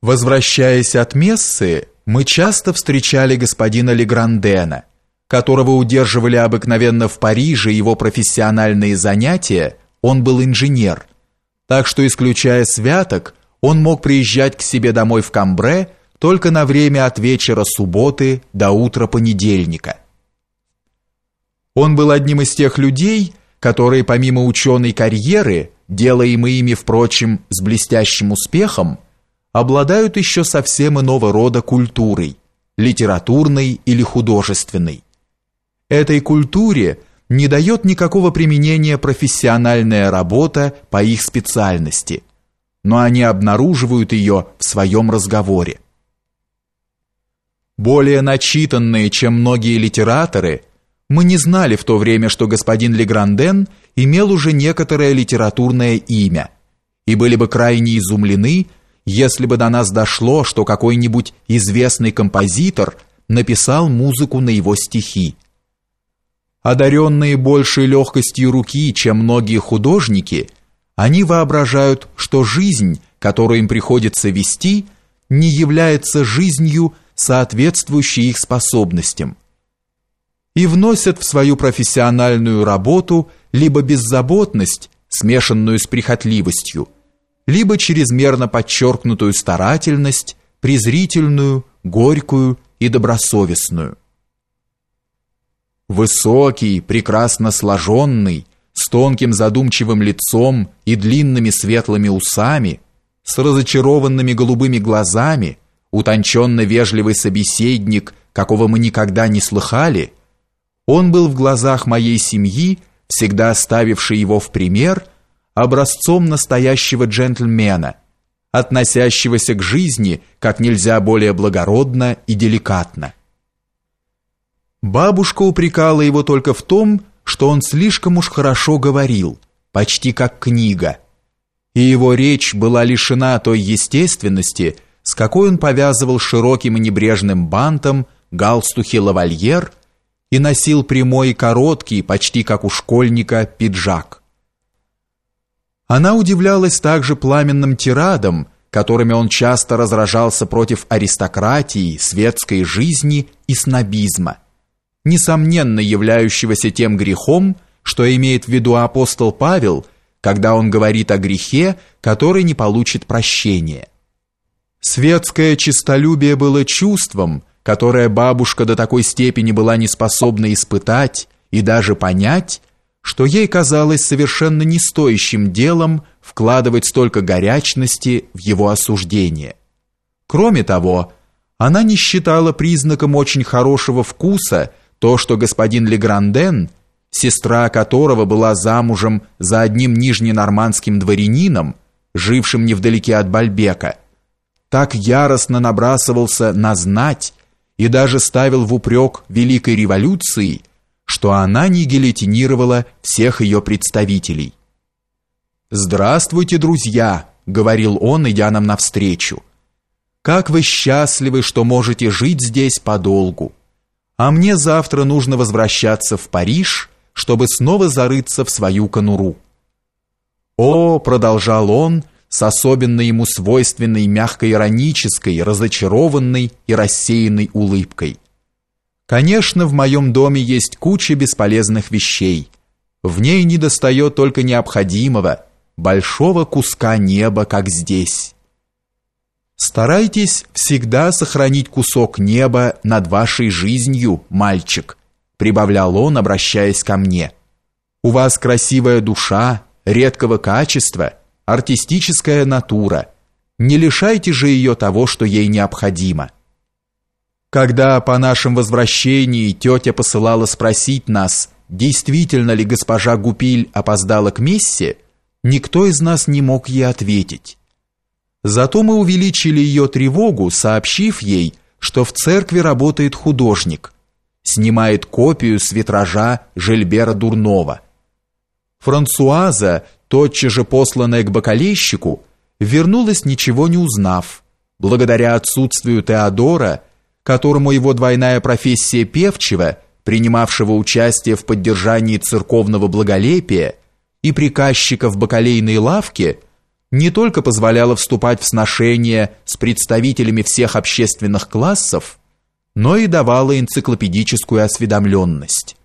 Возвращаясь от мессы, мы часто встречали господина Леграндена, которого удерживали обыкновенно в Париже его профессиональные занятия, он был инженер. Так что, исключая святок, он мог приезжать к себе домой в Камбре только на время от вечера субботы до утра понедельника. Он был одним из тех людей, которые помимо ученой карьеры, делаемой ими, впрочем, с блестящим успехом, обладают еще совсем иного рода культурой, литературной или художественной. Этой культуре не дает никакого применения профессиональная работа по их специальности, но они обнаруживают ее в своем разговоре. Более начитанные, чем многие литераторы, мы не знали в то время, что господин Легранден имел уже некоторое литературное имя, и были бы крайне изумлены, если бы до нас дошло, что какой-нибудь известный композитор написал музыку на его стихи. Одаренные большей легкостью руки, чем многие художники, они воображают, что жизнь, которую им приходится вести, не является жизнью, соответствующей их способностям, и вносят в свою профессиональную работу либо беззаботность, смешанную с прихотливостью, либо чрезмерно подчеркнутую старательность, презрительную, горькую и добросовестную. Высокий, прекрасно сложенный, с тонким задумчивым лицом и длинными светлыми усами, с разочарованными голубыми глазами, утонченно вежливый собеседник, какого мы никогда не слыхали, он был в глазах моей семьи, всегда ставивший его в пример – образцом настоящего джентльмена, относящегося к жизни как нельзя более благородно и деликатно. Бабушка упрекала его только в том, что он слишком уж хорошо говорил, почти как книга, и его речь была лишена той естественности, с какой он повязывал широким и небрежным бантом галстухи лавальер и носил прямой и короткий, почти как у школьника, пиджак. Она удивлялась также пламенным тирадам, которыми он часто разражался против аристократии, светской жизни и снобизма, несомненно являющегося тем грехом, что имеет в виду апостол Павел, когда он говорит о грехе, который не получит прощения. Светское честолюбие было чувством, которое бабушка до такой степени была не способна испытать и даже понять, что ей казалось совершенно не стоящим делом вкладывать столько горячности в его осуждение. Кроме того, она не считала признаком очень хорошего вкуса то, что господин Легранден, сестра которого была замужем за одним нижненормандским дворянином, жившим невдалеке от Бальбека, так яростно набрасывался на знать и даже ставил в упрек Великой революции, что она не гильотинировала всех ее представителей. «Здравствуйте, друзья!» — говорил он, идя нам навстречу. «Как вы счастливы, что можете жить здесь подолгу! А мне завтра нужно возвращаться в Париж, чтобы снова зарыться в свою конуру». «О!» — продолжал он, с особенно ему свойственной мягко-иронической, разочарованной и рассеянной улыбкой — Конечно, в моем доме есть куча бесполезных вещей. В ней недостает только необходимого, большого куска неба, как здесь. Старайтесь всегда сохранить кусок неба над вашей жизнью, мальчик, прибавлял он, обращаясь ко мне. У вас красивая душа, редкого качества, артистическая натура. Не лишайте же ее того, что ей необходимо. Когда по нашем возвращении тетя посылала спросить нас, действительно ли госпожа Гупиль опоздала к мессе, никто из нас не мог ей ответить. Зато мы увеличили ее тревогу, сообщив ей, что в церкви работает художник, снимает копию с витража Жильбера Дурнова. Франсуаза, тотчас же посланная к бокалейщику, вернулась ничего не узнав. Благодаря отсутствию Теодора которому его двойная профессия певчего, принимавшего участие в поддержании церковного благолепия, и приказчика в бакалейной лавке, не только позволяла вступать в сношения с представителями всех общественных классов, но и давала энциклопедическую осведомленность.